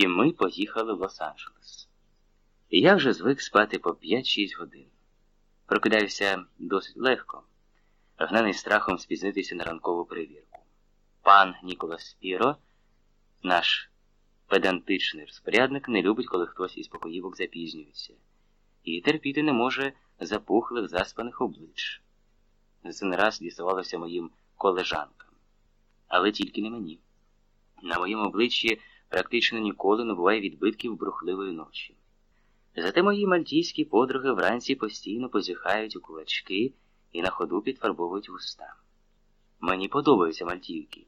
І ми поїхали в Лос-Анджелес. Я вже звик спати по 5-6 годин. Прокидаюся досить легко, гнаний страхом спізнитися на ранкову перевірку. Пан Ніколас Піро, наш педантичний розпорядник, не любить, коли хтось із покоївок запізнюється, і терпіти не може запухлих заспаних облич. Це не раз діставалося моїм колежанкам, але тільки не мені. На моєму обличчі практично ніколи не буває відбитків брухливої ночі. Зате мої мальтійські подруги вранці постійно позіхають у кулачки і на ходу підфарбовують вуста. Мені подобаються мальтівки.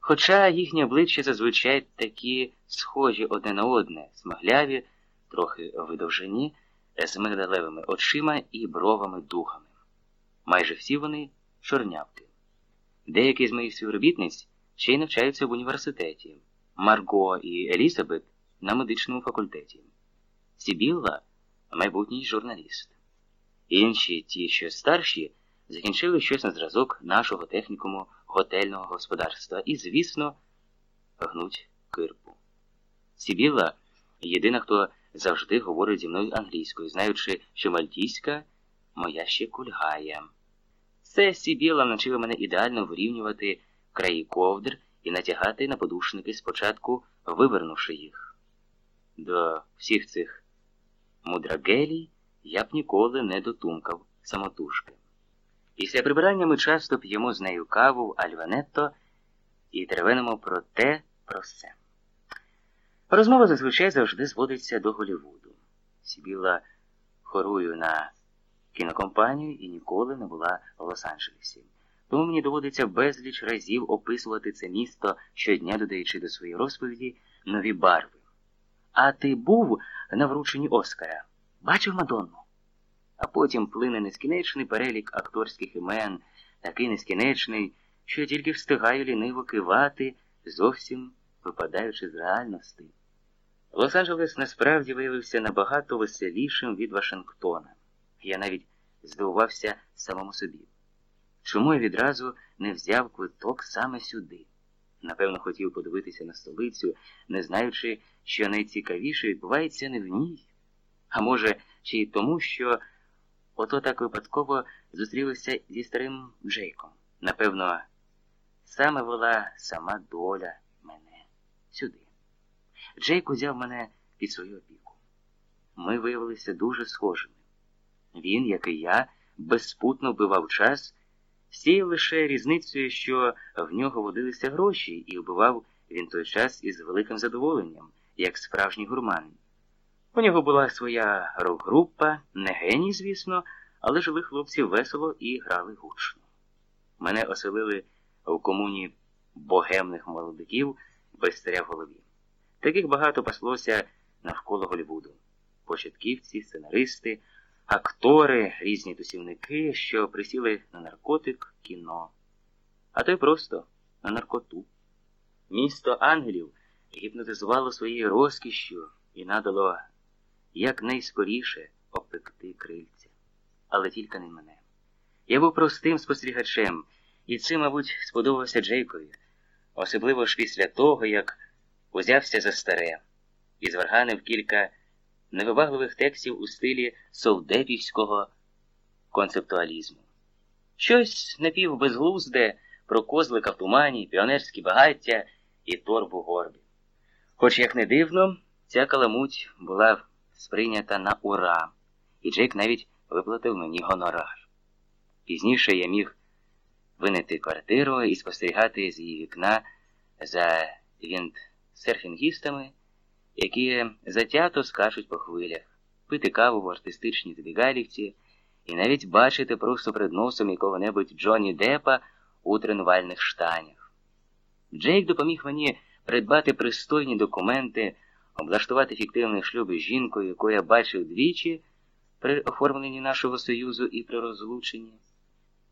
Хоча їхні обличчя зазвичай такі схожі одне на одне, смагляві, трохи видовжені, з мигдалевими очима і бровами духами. Майже всі вони чорнявки. Деякі з моїх співробітниць ще й навчаються в університеті, Марго і Елізабет на медичному факультеті. Сібілла майбутній журналіст. Інші, ті, що старші, закінчили щось на зразок нашого технікуму готельного господарства і, звісно, гнуть кирпу. Сібілла єдина, хто завжди говорить зі мною англійською, знаючи, що мальтійська моя ще кульгає. Це Сібіла навчила мене ідеально вирівнювати краї ковдр і натягати на подушники спочатку, вивернувши їх. До всіх цих мудрагелій я б ніколи не дотумкав самотужки. Після прибирання ми часто п'ємо з нею каву альванетто і теревенимо про те, про все. Розмова зазвичай завжди зводиться до Голівуду. Сібіла хорую на кінокомпанію і ніколи не була в Лос-Анджелесі. Тому мені доводиться безліч разів описувати це місто щодня, додаючи до своєї розповіді нові барви. А ти був на врученні Оскара? Бачив Мадонну? А потім плине нескінчений перелік акторських імен, такий нескінчений, що я тільки встигаю ліниво кивати, зовсім випадаючи з реальності. Лос-Анджелес насправді виявився набагато веселішим від Вашингтона. Я навіть здивувався самому собі. Чому я відразу не взяв квиток саме сюди? Напевно, хотів подивитися на столицю, не знаючи, що найцікавіше відбувається не в ній. А може, чи й тому, що ото так випадково зустрілися зі старим Джейком. Напевно, саме вела сама доля мене сюди. Джейк узяв мене під свою опіку. Ми виявилися дуже схожими. Він, як і я, безспутно вбивав час, сіяв лише різницею, що в нього водилися гроші, і вбивав він той час із великим задоволенням, як справжній гурман. У нього була своя рок-група, не геній, звісно, але жили хлопці весело і грали гучно. Мене оселили в комуні богемних молодиків без царя в голові. Таких багато паслося навколо Голівуду. Початківці, сценаристи, актори, різні тусівники, що присіли на наркотик, кіно, а то й просто на наркоту. Місто ангелів гіпнотизувало своєю розкішшю і надало якнайскоріше опекти крильця. Але тільки не мене. Я був простим спостерігачем, і це, мабуть, сподобався Джейкові, особливо ж після того, як узявся за старе і зварганив кілька невибагливих текстів у стилі совдепівського концептуалізму. Щось напівбезглузде про козлика в тумані, піонерські багаття і торбу горбів. Хоч, як не дивно, ця каламуть була сприйнята на ура, і Джейк навіть виплатив мені гонорар. Пізніше я міг винити квартиру і спостерігати з її вікна за віндсерфінгістами, які затято скачуть по хвилях, пити каву в артистичній забігалівці і навіть бачити просто перед носом якого-небудь Джонні Депа у тренувальних штанях. Джейк допоміг мені придбати пристойні документи, облаштувати фіктивний шлюб із жінкою, яку я бачив двічі при оформленні нашого союзу і при розлученні.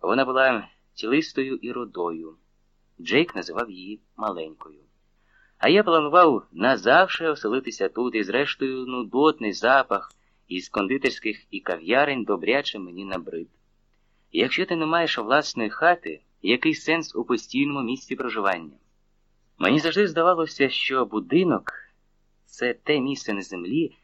Вона була цілистою і родою. Джейк називав її маленькою. А я планував назавше оселитися тут і, зрештою, нудотний запах із кондитерських і кав'ярень добряче мені набрид. Якщо ти не маєш власної хати, який сенс у постійному місці проживання? Мені завжди здавалося, що будинок це те місце на землі,